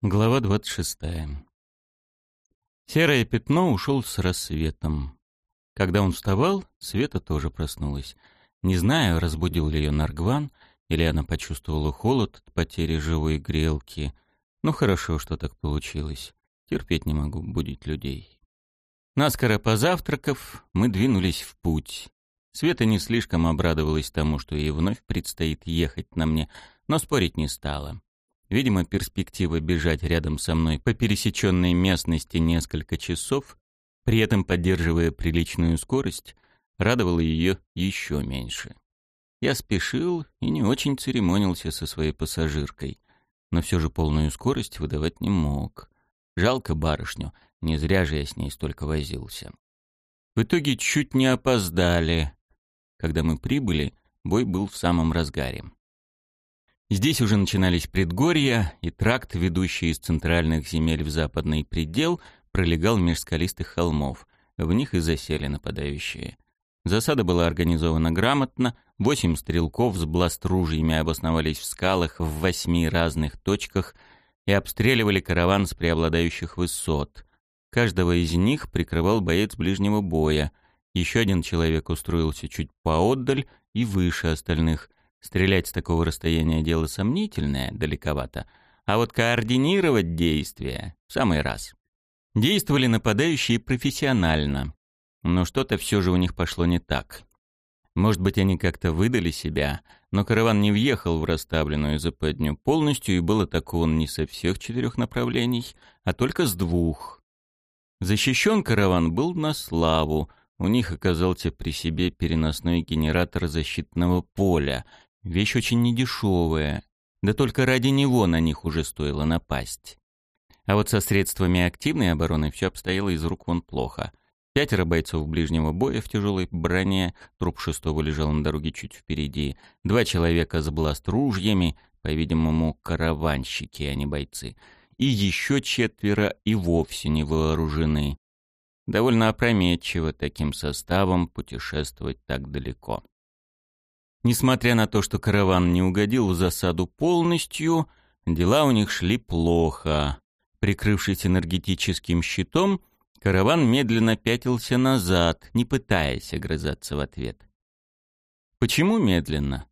Глава 26. Серое пятно ушел с рассветом. Когда он вставал, Света тоже проснулась. Не знаю, разбудил ли ее Наргван, или она почувствовала холод от потери живой грелки. Ну хорошо, что так получилось. Терпеть не могу будить людей. Наскоро позавтракав, мы двинулись в путь. Света не слишком обрадовалась тому, что ей вновь предстоит ехать на мне, но спорить не стала. Видимо, перспектива бежать рядом со мной по пересеченной местности несколько часов, при этом поддерживая приличную скорость, радовала ее еще меньше. Я спешил и не очень церемонился со своей пассажиркой, но все же полную скорость выдавать не мог. Жалко барышню, не зря же я с ней столько возился. В итоге чуть не опоздали. Когда мы прибыли, бой был в самом разгаре. Здесь уже начинались предгорья, и тракт, ведущий из центральных земель в западный предел, пролегал меж скалистых холмов. В них и засели нападающие. Засада была организована грамотно, восемь стрелков с бластружьями обосновались в скалах в восьми разных точках и обстреливали караван с преобладающих высот. Каждого из них прикрывал боец ближнего боя. Еще один человек устроился чуть поотдаль и выше остальных — Стрелять с такого расстояния дело сомнительное, далековато, а вот координировать действия в самый раз. Действовали нападающие профессионально, но что-то все же у них пошло не так. Может быть, они как-то выдали себя, но караван не въехал в расставленную западню полностью и был атакован не со всех четырех направлений, а только с двух. Защищен караван был на славу, у них оказался при себе переносной генератор защитного поля, Вещь очень недешевая, да только ради него на них уже стоило напасть. А вот со средствами активной обороны все обстояло из рук вон плохо. Пятеро бойцов ближнего боя в тяжелой броне, труп шестого лежал на дороге чуть впереди, два человека с бласт-ружьями, по-видимому, караванщики, а не бойцы, и еще четверо и вовсе не вооружены. Довольно опрометчиво таким составом путешествовать так далеко. Несмотря на то, что караван не угодил в засаду полностью, дела у них шли плохо. Прикрывшись энергетическим щитом, караван медленно пятился назад, не пытаясь огрызаться в ответ. Почему медленно?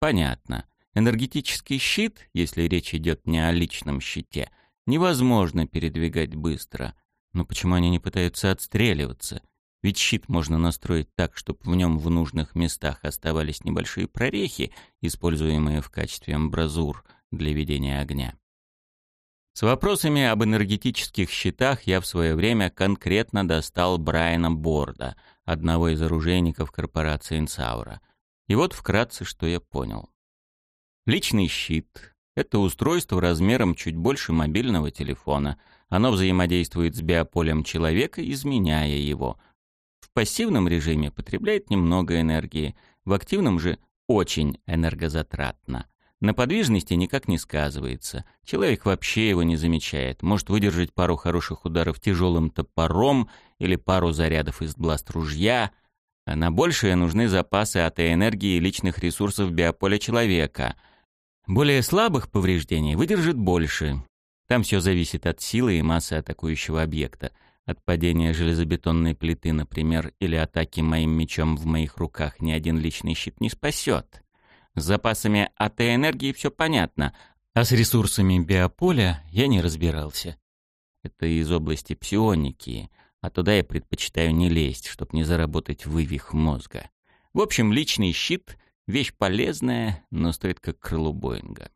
Понятно. Энергетический щит, если речь идет не о личном щите, невозможно передвигать быстро. Но почему они не пытаются отстреливаться? Ведь щит можно настроить так, чтобы в нем в нужных местах оставались небольшие прорехи, используемые в качестве амбразур для ведения огня. С вопросами об энергетических щитах я в свое время конкретно достал Брайана Борда, одного из оружейников корпорации Инсаура. И вот вкратце, что я понял. Личный щит — это устройство размером чуть больше мобильного телефона. Оно взаимодействует с биополем человека, изменяя его — пассивном режиме потребляет немного энергии, в активном же очень энергозатратно. На подвижности никак не сказывается. Человек вообще его не замечает. Может выдержать пару хороших ударов тяжелым топором или пару зарядов из бласт-ружья. А на большее нужны запасы от энергии и личных ресурсов биополя человека. Более слабых повреждений выдержит больше. Там все зависит от силы и массы атакующего объекта. От падения железобетонной плиты, например, или атаки моим мечом в моих руках ни один личный щит не спасет. С запасами АТ-энергии все понятно, а с ресурсами биополя я не разбирался. Это из области псионики, а туда я предпочитаю не лезть, чтобы не заработать вывих мозга. В общем, личный щит — вещь полезная, но стоит как крыло Боинга.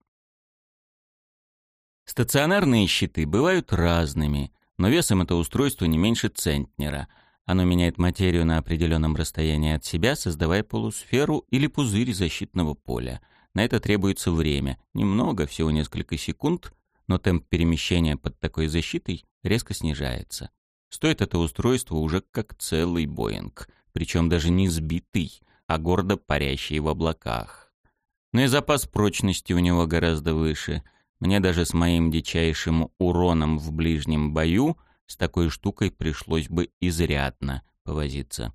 Стационарные щиты бывают разными — но весом это устройство не меньше центнера. Оно меняет материю на определенном расстоянии от себя, создавая полусферу или пузырь защитного поля. На это требуется время. Немного, всего несколько секунд, но темп перемещения под такой защитой резко снижается. Стоит это устройство уже как целый Боинг, причем даже не сбитый, а гордо парящий в облаках. Но и запас прочности у него гораздо выше — мне даже с моим дичайшим уроном в ближнем бою с такой штукой пришлось бы изрядно повозиться.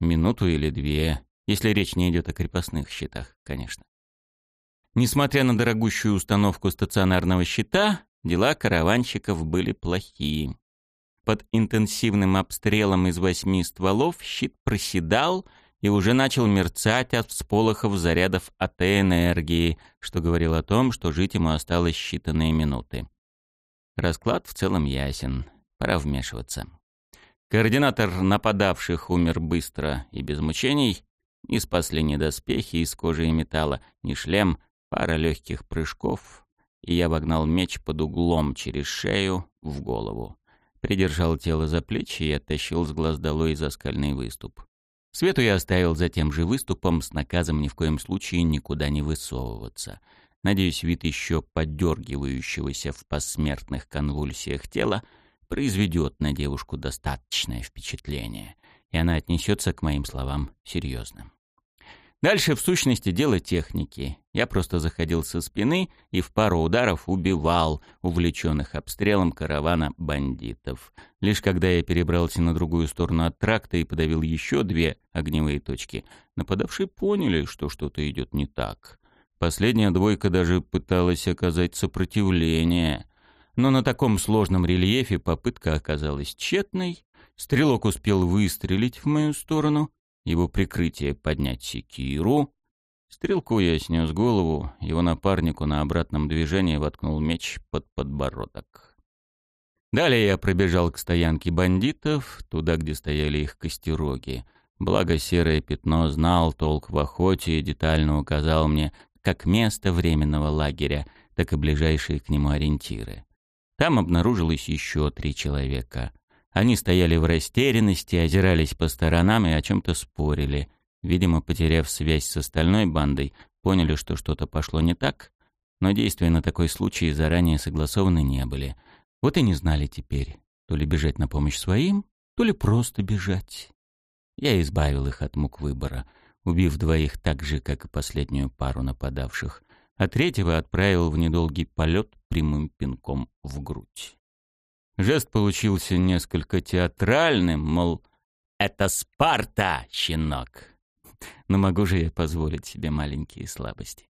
Минуту или две, если речь не идет о крепостных щитах, конечно. Несмотря на дорогущую установку стационарного щита, дела караванщиков были плохие. Под интенсивным обстрелом из восьми стволов щит проседал и уже начал мерцать от всполохов зарядов АТ-энергии, что говорило о том, что жить ему осталось считанные минуты. Расклад в целом ясен. Пора вмешиваться. Координатор нападавших умер быстро и без мучений. Не спасли ни доспехи из кожи и металла, ни шлем, пара легких прыжков, и я вогнал меч под углом через шею в голову. Придержал тело за плечи и оттащил с глаз долой за скальный выступ. Свету я оставил за тем же выступом с наказом ни в коем случае никуда не высовываться. Надеюсь, вид еще поддергивающегося в посмертных конвульсиях тела произведет на девушку достаточное впечатление, и она отнесется к моим словам серьезно. Дальше, в сущности, дело техники. Я просто заходил со спины и в пару ударов убивал увлеченных обстрелом каравана бандитов. Лишь когда я перебрался на другую сторону от тракта и подавил еще две огневые точки, нападавшие поняли, что что-то идет не так. Последняя двойка даже пыталась оказать сопротивление. Но на таком сложном рельефе попытка оказалась тщетной. Стрелок успел выстрелить в мою сторону, его прикрытие поднять секиру. Стрелку я снес голову, его напарнику на обратном движении воткнул меч под подбородок. Далее я пробежал к стоянке бандитов, туда, где стояли их костероги. Благо серое пятно знал толк в охоте и детально указал мне как место временного лагеря, так и ближайшие к нему ориентиры. Там обнаружилось еще три человека. Они стояли в растерянности, озирались по сторонам и о чем-то спорили. Видимо, потеряв связь с остальной бандой, поняли, что что-то пошло не так, но действия на такой случай заранее согласованы не были. Вот и не знали теперь, то ли бежать на помощь своим, то ли просто бежать. Я избавил их от мук выбора, убив двоих так же, как и последнюю пару нападавших, а третьего отправил в недолгий полет прямым пинком в грудь. Жест получился несколько театральным, мол, «Это Спарта, щенок!» Но могу же я позволить себе маленькие слабости.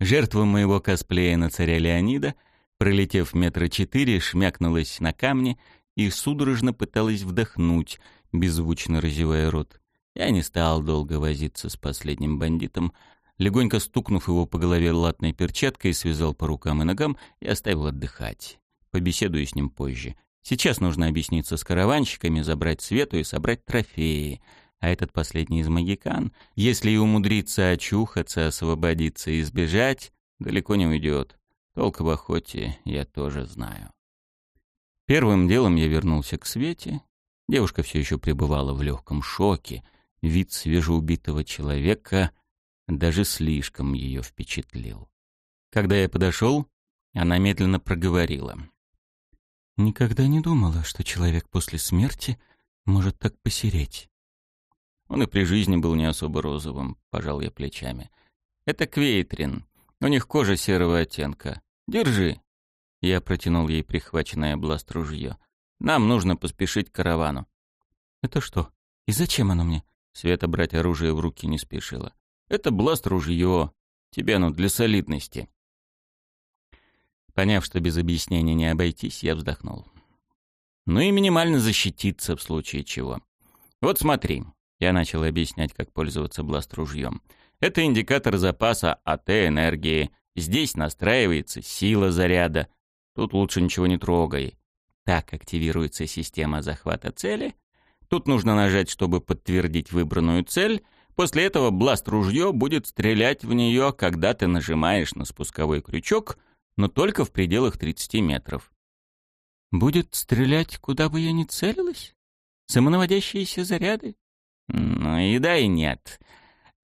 Жертва моего косплея на царя Леонида, пролетев метра четыре, шмякнулась на камни и судорожно пыталась вдохнуть, беззвучно разевая рот. Я не стал долго возиться с последним бандитом, легонько стукнув его по голове латной перчаткой, связал по рукам и ногам и оставил отдыхать. Побеседую с ним позже. Сейчас нужно объясниться с караванщиками, забрать свету и собрать трофеи. А этот последний из магикан, если и умудрится очухаться, освободиться и сбежать, далеко не уйдет. Толк в охоте я тоже знаю. Первым делом я вернулся к Свете. Девушка все еще пребывала в легком шоке. Вид свежеубитого человека даже слишком ее впечатлил. Когда я подошел, она медленно проговорила. Никогда не думала, что человек после смерти может так посереть. Он и при жизни был не особо розовым, пожал я плечами. Это Квейтрин. У них кожа серого оттенка. Держи. Я протянул ей прихваченное бласт ружье. Нам нужно поспешить к каравану. Это что? И зачем оно мне? Света брать оружие в руки не спешила. Это бласт ружье. Тебе оно для солидности. Поняв, что без объяснения не обойтись, я вздохнул. Ну и минимально защититься в случае чего. Вот смотри. Я начал объяснять, как пользоваться бласт-ружьем. Это индикатор запаса АТ энергии. Здесь настраивается сила заряда. Тут лучше ничего не трогай. Так активируется система захвата цели. Тут нужно нажать, чтобы подтвердить выбранную цель. После этого бласт-ружье будет стрелять в нее, когда ты нажимаешь на спусковой крючок — но только в пределах 30 метров. Будет стрелять, куда бы я ни целилась? Самонаводящиеся заряды? Ну и да, и нет.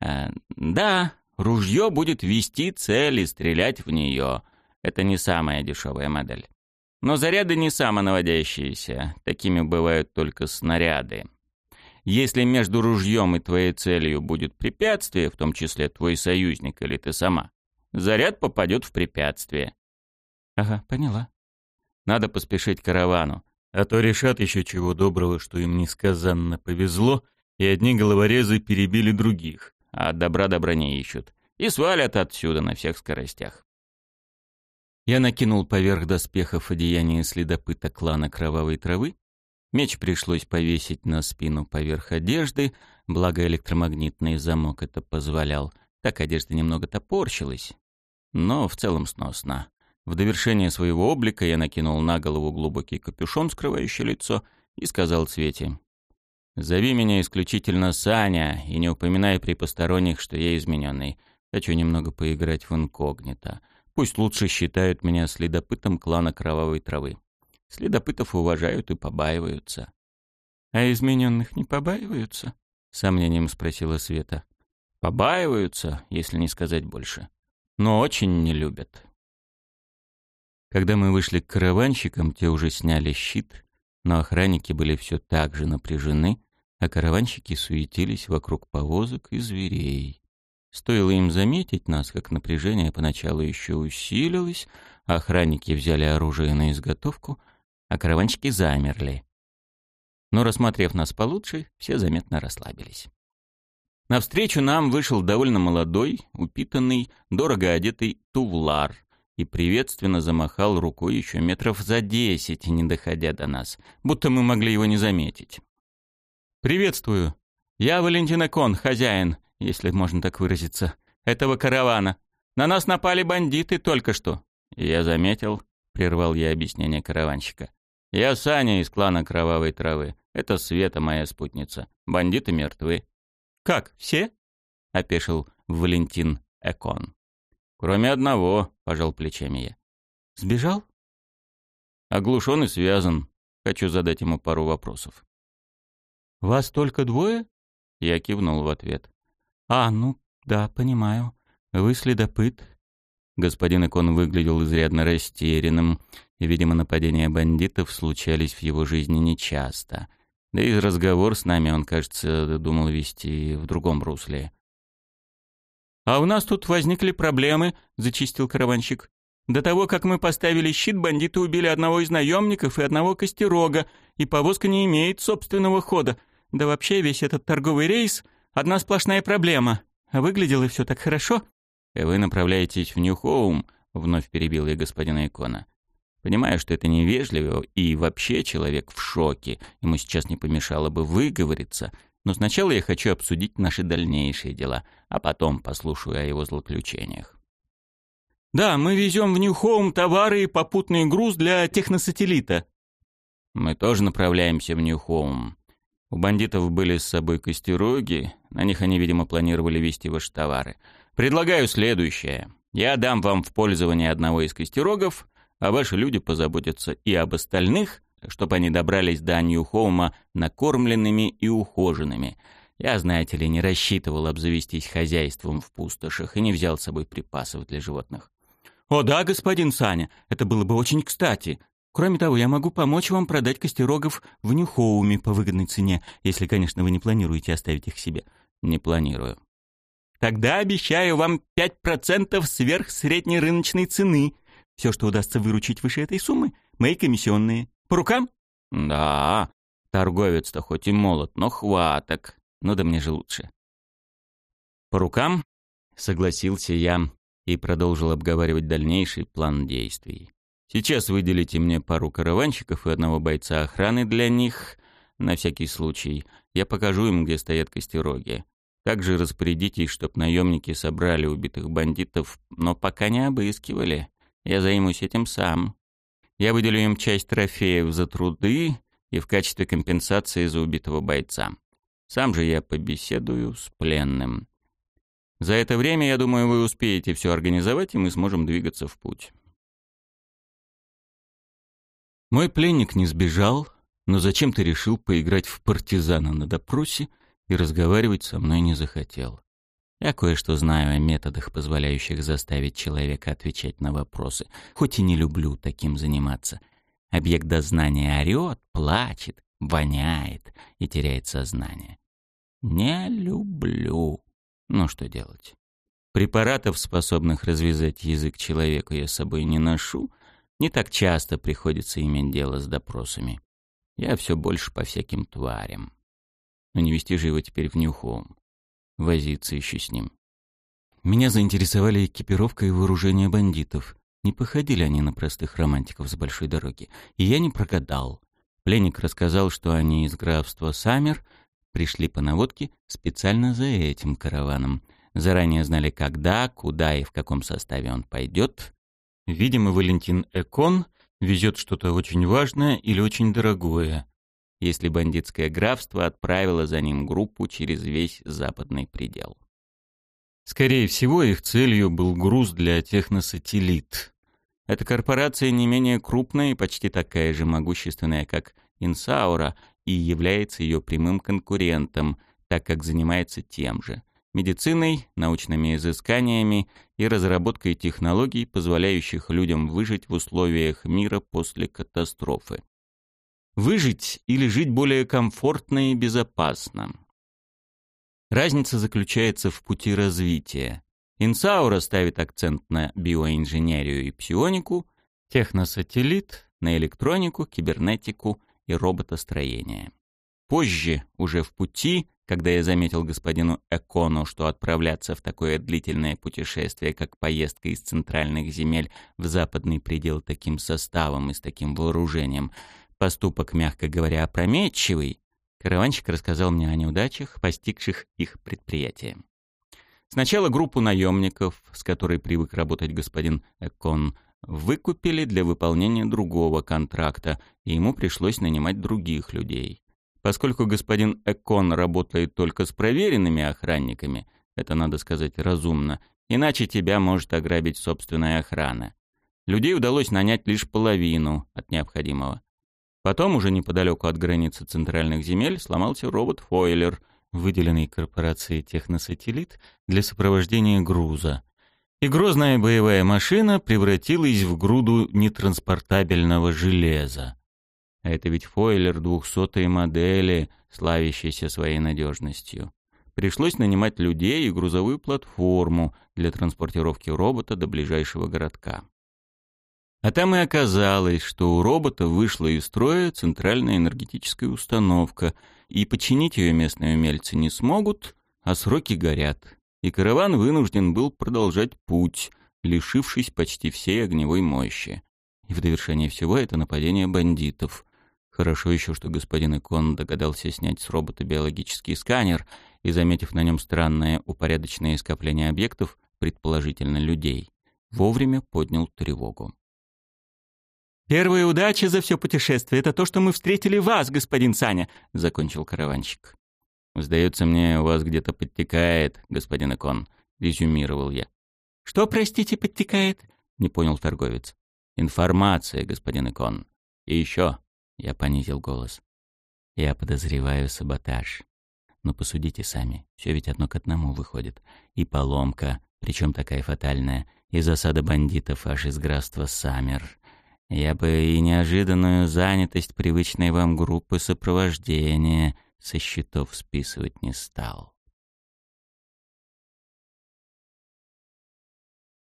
А, да, ружье будет вести цель и стрелять в нее. Это не самая дешевая модель. Но заряды не самонаводящиеся. Такими бывают только снаряды. Если между ружьем и твоей целью будет препятствие, в том числе твой союзник или ты сама, заряд попадет в препятствие. Ага, поняла. Надо поспешить к каравану, а то решат еще чего доброго, что им несказанно повезло, и одни головорезы перебили других, а добра добра не ищут, и свалят отсюда на всех скоростях. Я накинул поверх доспехов одеяние следопыта клана Кровавой Травы. Меч пришлось повесить на спину поверх одежды, благо электромагнитный замок это позволял. Так одежда немного топорщилась, но в целом сносно. В довершение своего облика я накинул на голову глубокий капюшон, скрывающий лицо, и сказал Свете. «Зови меня исключительно Саня и не упоминай при посторонних, что я измененный. Хочу немного поиграть в инкогнито. Пусть лучше считают меня следопытом клана Кровавой Травы. Следопытов уважают и побаиваются. — А измененных не побаиваются? — сомнением спросила Света. — Побаиваются, если не сказать больше. Но очень не любят. Когда мы вышли к караванщикам, те уже сняли щит, но охранники были все так же напряжены, а караванщики суетились вокруг повозок и зверей. Стоило им заметить нас, как напряжение поначалу еще усилилось, охранники взяли оружие на изготовку, а караванщики замерли. Но, рассмотрев нас получше, все заметно расслабились. Навстречу нам вышел довольно молодой, упитанный, дорого одетый тувлар и приветственно замахал рукой еще метров за десять, не доходя до нас, будто мы могли его не заметить. «Приветствую. Я Валентина Кон, хозяин если можно так выразиться, этого каравана. На нас напали бандиты только что. Я заметил, прервал я объяснение караванщика. Я Саня из клана Кровавой Травы. Это Света, моя спутница. Бандиты мертвы. Как, все? опешил Валентин Экон. Кроме одного, пожал плечами я. Сбежал? Оглушен и связан. Хочу задать ему пару вопросов. «Вас только двое?» Я кивнул в ответ. «А, ну, да, понимаю. Вы следопыт». Господин Икон выглядел изрядно растерянным, и, видимо, нападения бандитов случались в его жизни нечасто. Да и разговор с нами он, кажется, думал вести в другом русле. «А у нас тут возникли проблемы», — зачистил караванщик. «До того, как мы поставили щит, бандиты убили одного из наемников и одного костерога, и повозка не имеет собственного хода. Да вообще весь этот торговый рейс Одна сплошная проблема. А выглядело все так хорошо. Вы направляетесь в Нью-Хоум, вновь перебил я господина Икона. Понимаю, что это невежливо, и вообще человек в шоке. Ему сейчас не помешало бы выговориться. Но сначала я хочу обсудить наши дальнейшие дела, а потом послушаю о его злоключениях. «Да, мы везем в Нью-Хоум товары и попутный груз для техносателлита». «Мы тоже направляемся в Нью-Хоум. У бандитов были с собой костероги, на них они, видимо, планировали вести ваши товары. Предлагаю следующее. Я дам вам в пользование одного из костерогов, а ваши люди позаботятся и об остальных, чтобы они добрались до Нью-Хоума накормленными и ухоженными. Я, знаете ли, не рассчитывал обзавестись хозяйством в пустошах и не взял с собой припасов для животных. «О да, господин Саня, это было бы очень кстати», Кроме того, я могу помочь вам продать костерогов в Нюхоуме по выгодной цене, если, конечно, вы не планируете оставить их себе. Не планирую. Тогда обещаю вам 5% сверх средней рыночной цены. Все, что удастся выручить выше этой суммы, мои комиссионные. По рукам? Да, торговец-то хоть и молод, но хваток. Ну да мне же лучше. По рукам? Согласился я и продолжил обговаривать дальнейший план действий. Сейчас выделите мне пару караванщиков и одного бойца охраны для них, на всякий случай. Я покажу им, где стоят костероги. Также распорядитесь, чтоб наемники собрали убитых бандитов, но пока не обыскивали. Я займусь этим сам. Я выделю им часть трофеев за труды и в качестве компенсации за убитого бойца. Сам же я побеседую с пленным. За это время, я думаю, вы успеете все организовать, и мы сможем двигаться в путь. Мой пленник не сбежал, но зачем-то решил поиграть в партизана на допросе и разговаривать со мной не захотел. Я кое-что знаю о методах, позволяющих заставить человека отвечать на вопросы, хоть и не люблю таким заниматься. Объект дознания орёт, плачет, воняет и теряет сознание. Не люблю. Ну что делать? Препаратов, способных развязать язык человеку, я с собой не ношу — не так часто приходится иметь дело с допросами. Я все больше по всяким тварям. Но не вести же его теперь в Нюхоум. Возиться еще с ним. Меня заинтересовали экипировка и вооружение бандитов. Не походили они на простых романтиков с большой дороги. И я не прогадал. Пленник рассказал, что они из графства Саммер пришли по наводке специально за этим караваном. Заранее знали, когда, куда и в каком составе он пойдет. Видимо, Валентин Экон везет что-то очень важное или очень дорогое, если бандитское графство отправило за ним группу через весь западный предел. Скорее всего, их целью был груз для техносателлит. Эта корпорация не менее крупная и почти такая же могущественная, как Инсаура, и является ее прямым конкурентом, так как занимается тем же – медициной, научными изысканиями и разработкой технологий, позволяющих людям выжить в условиях мира после катастрофы. Выжить или жить более комфортно и безопасно. Разница заключается в пути развития. Инсаура ставит акцент на биоинженерию и псионику, техносателлит — на электронику, кибернетику и роботостроение. Позже, уже в пути, когда я заметил господину Экону, что отправляться в такое длительное путешествие, как поездка из центральных земель в западный предел таким составом и с таким вооружением, поступок, мягко говоря, опрометчивый, караванщик рассказал мне о неудачах, постигших их предприятие. Сначала группу наемников, с которой привык работать господин Экон, выкупили для выполнения другого контракта, и ему пришлось нанимать других людей. Поскольку господин Экон работает только с проверенными охранниками, это надо сказать разумно, иначе тебя может ограбить собственная охрана. Людей удалось нанять лишь половину от необходимого. Потом, уже неподалеку от границы центральных земель, сломался робот-фойлер, выделенный корпорацией «Техносателлит» для сопровождения груза и грозная боевая машина превратилась в груду нетранспортабельного железа. А это ведь фойлер двухсотой модели, славящийся своей надежностью. Пришлось нанимать людей и грузовую платформу для транспортировки робота до ближайшего городка. А там и оказалось, что у робота вышла из строя центральная энергетическая установка, и починить ее местные умельцы не смогут, а сроки горят и караван вынужден был продолжать путь, лишившись почти всей огневой мощи. И в довершение всего это нападение бандитов. Хорошо еще, что господин Икон догадался снять с робота биологический сканер и, заметив на нем странное упорядоченное скопление объектов, предположительно людей, вовремя поднял тревогу. «Первая удача за все путешествие — это то, что мы встретили вас, господин Саня», — закончил караванщик. «Сдается мне, у вас где-то подтекает, господин Икон», — резюмировал я. «Что, простите, подтекает?» — не понял торговец. «Информация, господин Икон. И еще...» — я понизил голос. «Я подозреваю саботаж. Но посудите сами, все ведь одно к одному выходит. И поломка, причем такая фатальная, и засада бандитов аж из графства Саммер. Я бы и неожиданную занятость привычной вам группы сопровождения со счетов списывать не стал.